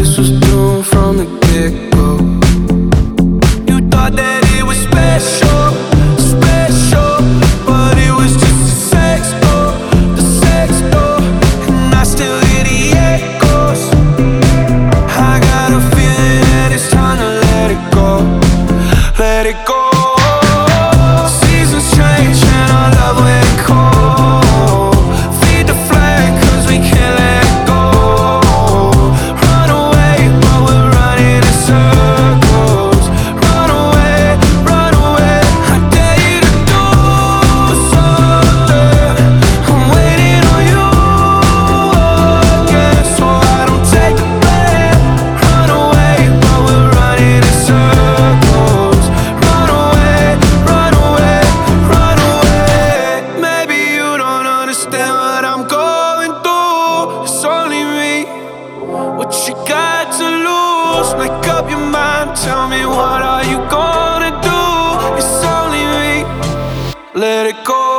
this was doomed from the get go. You thought that it was special, special, but it was just a sex door, the sex door, and I still hear the echoes. I got a feeling that it's time to let it go, let it go. You got to lose. Make up your mind. Tell me what are you gonna do? It's only me. Let it go.